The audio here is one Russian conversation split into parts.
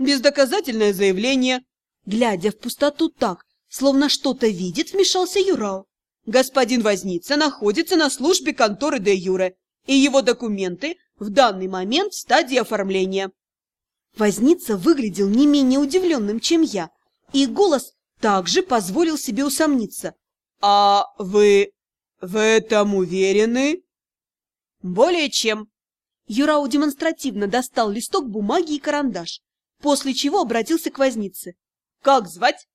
Бездоказательное заявление. Глядя в пустоту так, словно что-то видит, вмешался Юрау. Господин Возница находится на службе конторы де Юре, и его документы в данный момент в стадии оформления. Возница выглядел не менее удивленным, чем я, и голос также позволил себе усомниться. «А вы в этом уверены?» «Более чем». Юрау демонстративно достал листок бумаги и карандаш, после чего обратился к Вознице. «Как звать?»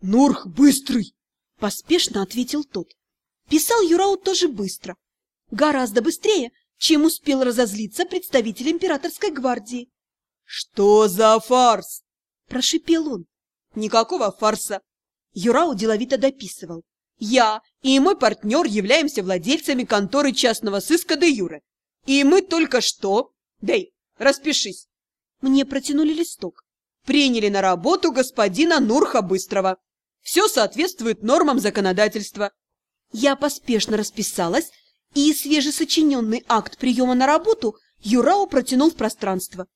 «Нурх Быстрый!» — поспешно ответил тот. Писал Юрау тоже быстро. Гораздо быстрее, чем успел разозлиться представитель императорской гвардии. «Что за фарс?» – прошипел он. «Никакого фарса!» Юрау деловито дописывал. «Я и мой партнер являемся владельцами конторы частного сыска де Юре. И мы только что... Дэй, распишись!» Мне протянули листок. «Приняли на работу господина Нурха Быстрого. Все соответствует нормам законодательства». Я поспешно расписалась, и свежесочиненный акт приема на работу Юрао протянул в пространство.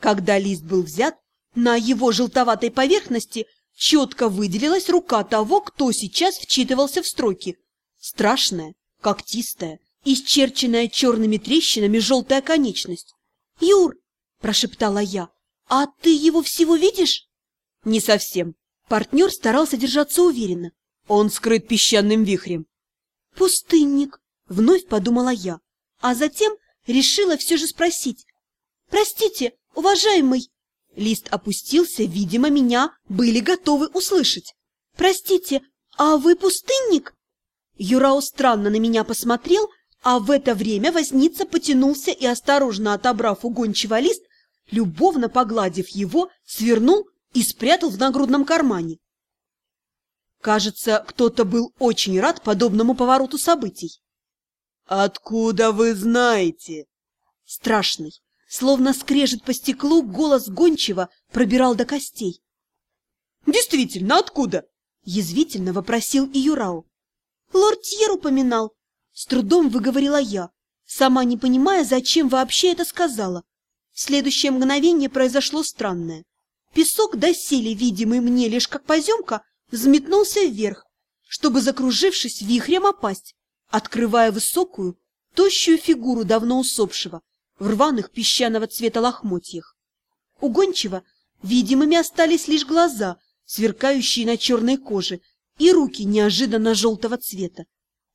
Когда лист был взят, на его желтоватой поверхности четко выделилась рука того, кто сейчас вчитывался в строки. Страшная, когтистая, исчерченная черными трещинами желтая конечность. «Юр!» – прошептала я. «А ты его всего видишь?» «Не совсем». Партнер старался держаться уверенно. Он скрыт песчаным вихрем. «Пустынник!» – вновь подумала я, а затем решила все же спросить. «Простите, уважаемый!» Лист опустился, видимо, меня были готовы услышать. «Простите, а вы пустынник?» Юрао странно на меня посмотрел, а в это время возница потянулся и, осторожно отобрав у гончего лист, любовно погладив его, свернул и спрятал в нагрудном кармане. Кажется, кто-то был очень рад подобному повороту событий. «Откуда вы знаете?» Страшный, словно скрежет по стеклу, голос гончего пробирал до костей. «Действительно, откуда?» — язвительно вопросил и Юрау. «Лорд Тьер упоминал», — с трудом выговорила я, сама не понимая, зачем вообще это сказала. В следующее мгновение произошло странное. Песок, доселе видимый мне лишь как поземка, взметнулся вверх, чтобы, закружившись вихрем, опасть, открывая высокую, тощую фигуру давно усопшего в рваных песчаного цвета лохмотьях. У видимыми остались лишь глаза, сверкающие на черной коже, и руки неожиданно желтого цвета.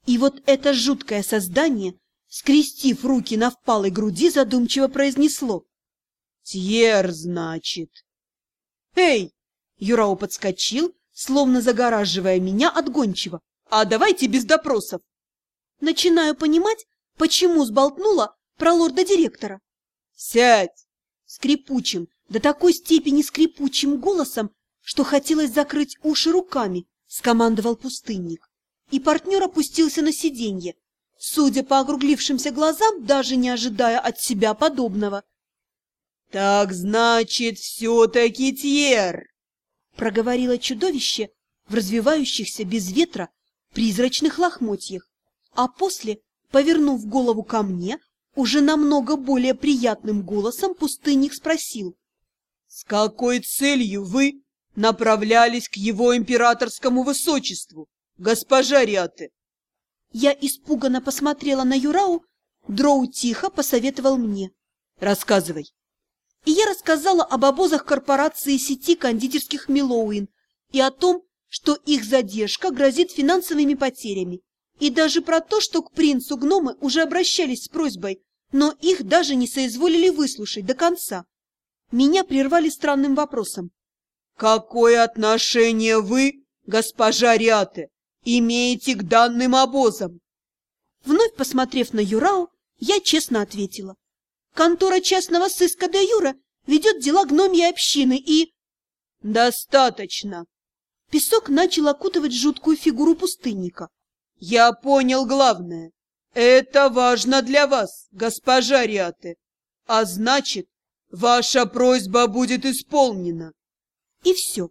И вот это жуткое создание, скрестив руки на впалой груди, задумчиво произнесло. «Тьер, значит!» «Эй!» Юрау подскочил, словно загораживая меня от гончего. «А давайте без допросов!» Начинаю понимать, почему сболтнула про лорда-директора. «Сядь!» Скрипучим, до такой степени скрипучим голосом, что хотелось закрыть уши руками, скомандовал пустынник. И партнер опустился на сиденье, судя по округлившимся глазам, даже не ожидая от себя подобного. «Так значит, все-таки Тьер!» — проговорило чудовище в развивающихся без ветра призрачных лохмотьях, а после, повернув голову ко мне, уже намного более приятным голосом пустынник спросил. — С какой целью вы направлялись к его императорскому высочеству, госпожа Риаты? Я испуганно посмотрела на Юрау, Дроу тихо посоветовал мне. — Рассказывай. И я рассказала об обозах корпорации сети кондитерских Миллоуин и о том, что их задержка грозит финансовыми потерями, и даже про то, что к принцу гномы уже обращались с просьбой, но их даже не соизволили выслушать до конца. Меня прервали странным вопросом. «Какое отношение вы, госпожа Ряте, имеете к данным обозам?» Вновь посмотрев на Юрау, я честно ответила. Контора частного сыска де Юра ведет дела гномьей общины и... Достаточно. Песок начал окутывать жуткую фигуру пустынника. Я понял главное. Это важно для вас, госпожа Риаты. А значит, ваша просьба будет исполнена. И все.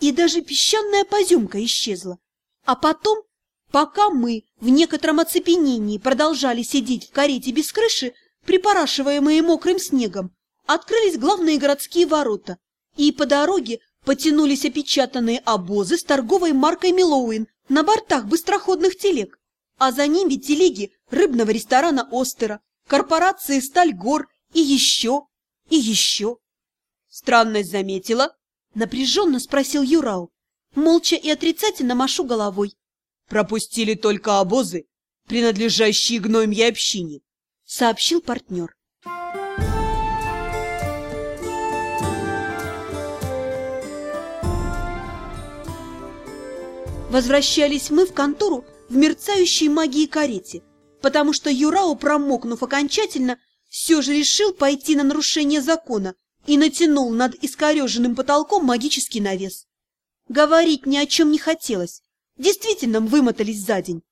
И даже песчаная поземка исчезла. А потом, пока мы в некотором оцепенении продолжали сидеть в карете без крыши, припорашиваемые мокрым снегом, открылись главные городские ворота, И по дороге потянулись опечатанные обозы с торговой маркой Милоуин на бортах быстроходных телег, а за ними телеги рыбного ресторана Остера, корпорации Стальгор и еще, и еще. Странность заметила? Напряженно спросил Юрау. Молча и отрицательно машу головой. Пропустили только обозы, принадлежащие гномьей общине, сообщил партнер. Возвращались мы в контору в мерцающей магии карете, потому что Юрао, промокнув окончательно, все же решил пойти на нарушение закона и натянул над искореженным потолком магический навес. Говорить ни о чем не хотелось. Действительно вымотались за день.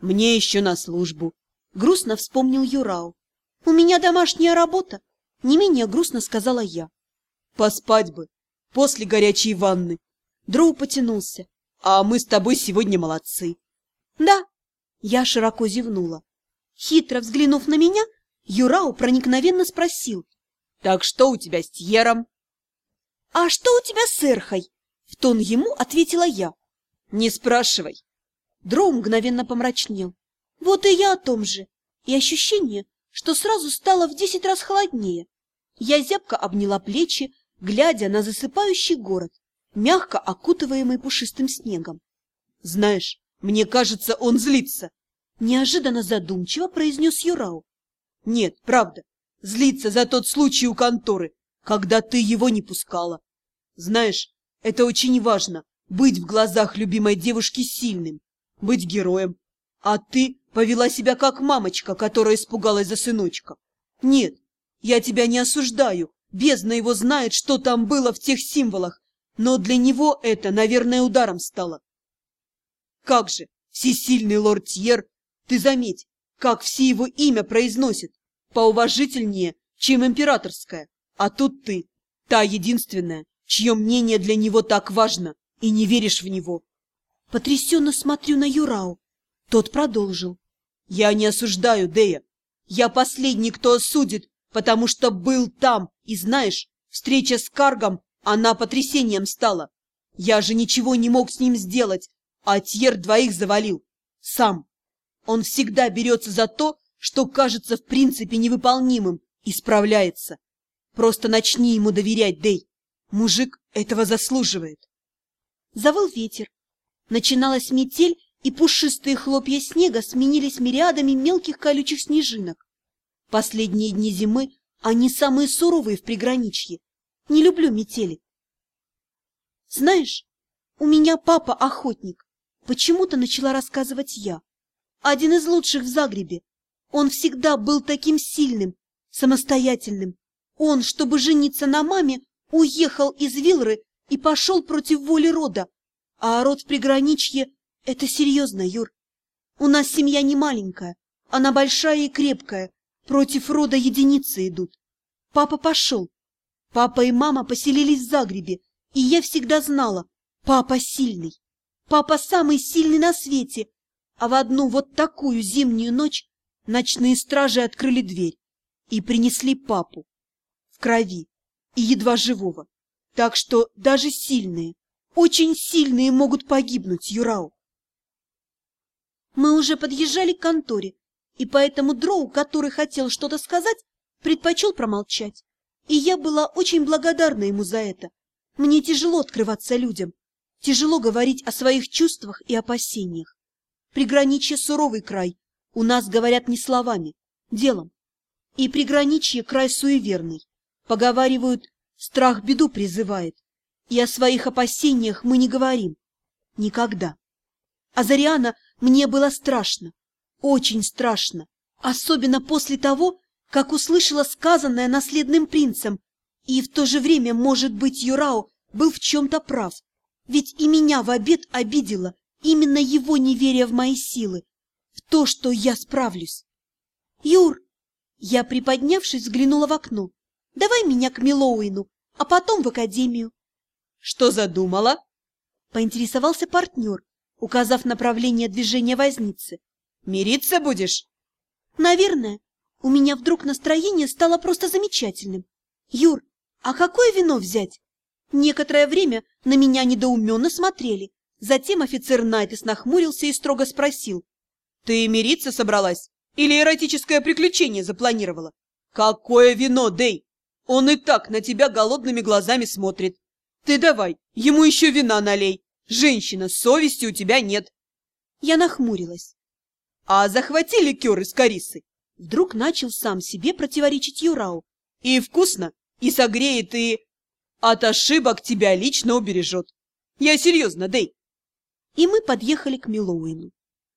Мне еще на службу. Грустно вспомнил Юрау. У меня домашняя работа. Не менее грустно сказала я. Поспать бы. После горячей ванны. Дроу потянулся. А мы с тобой сегодня молодцы. Да. Я широко зевнула. Хитро взглянув на меня, Юрау проникновенно спросил. Так что у тебя с Тьером? А что у тебя с Эрхой? В тон ему ответила я. Не спрашивай. Дроу мгновенно помрачнел. Вот и я о том же. И ощущение, что сразу стало в десять раз холоднее. Я зябко обняла плечи, глядя на засыпающий город, мягко окутываемый пушистым снегом. Знаешь, мне кажется, он злится. Неожиданно задумчиво произнес Юрау. Нет, правда, злится за тот случай у конторы, когда ты его не пускала. Знаешь, это очень важно, быть в глазах любимой девушки сильным, быть героем. А ты повела себя как мамочка, которая испугалась за сыночка. Нет, я тебя не осуждаю, бездна его знает, что там было в тех символах, но для него это, наверное, ударом стало. Как же, всесильный лорд Тьер, ты заметь, как все его имя произносят, поуважительнее, чем императорское. А тут ты, та единственная, чье мнение для него так важно, и не веришь в него. Потрясенно смотрю на Юрау. Тот продолжил. Я не осуждаю Дея. Я последний, кто осудит, потому что был там, и знаешь, встреча с Каргом, она потрясением стала. Я же ничего не мог с ним сделать, а Тьер двоих завалил. Сам. Он всегда берется за то, что кажется в принципе невыполнимым, и справляется. Просто начни ему доверять, Дэй. Мужик этого заслуживает. Завыл ветер. Начиналась метель, и пушистые хлопья снега сменились мириадами мелких колючих снежинок. Последние дни зимы они самые суровые в приграничье. Не люблю метели. Знаешь, у меня папа охотник. Почему-то начала рассказывать я. Один из лучших в Загребе. Он всегда был таким сильным, самостоятельным. Он, чтобы жениться на маме, уехал из Вилры и пошел против воли рода. А род в приграничье — это серьезно, Юр. У нас семья не маленькая, она большая и крепкая. Против рода единицы идут. Папа пошел. Папа и мама поселились в Загребе, и я всегда знала, папа сильный. Папа самый сильный на свете. А в одну вот такую зимнюю ночь Ночные стражи открыли дверь и принесли папу в крови и едва живого. Так что даже сильные, очень сильные могут погибнуть, Юрау. Мы уже подъезжали к конторе, и поэтому Дроу, который хотел что-то сказать, предпочел промолчать. И я была очень благодарна ему за это. Мне тяжело открываться людям, тяжело говорить о своих чувствах и опасениях. Приграничье суровый край, у нас говорят не словами, делом. И приграничье край суеверный. Поговаривают, страх беду призывает. И о своих опасениях мы не говорим. Никогда. А Зариана мне было страшно. Очень страшно. Особенно после того, как услышала сказанное наследным принцем. И в то же время, может быть, Юрао был в чем-то прав. Ведь и меня в обед обидела именно его неверие в мои силы, в то, что я справлюсь. Юр, я, приподнявшись, взглянула в окно. Давай меня к Милоуину, а потом в академию. Что задумала? Поинтересовался партнер, указав направление движения возницы. Мириться будешь? Наверное. У меня вдруг настроение стало просто замечательным. Юр, а какое вино взять? Некоторое время на меня недоуменно смотрели. Затем офицер Найтес нахмурился и строго спросил. «Ты мириться собралась? Или эротическое приключение запланировала? Какое вино, Дэй! Он и так на тебя голодными глазами смотрит. Ты давай, ему еще вина налей. Женщина, совести у тебя нет. Я нахмурилась. А захвати ликер из корисы. Вдруг начал сам себе противоречить Юрау. И вкусно, и согреет, и... От ошибок тебя лично убережет. Я серьезно, Дэй. И мы подъехали к Милоуину.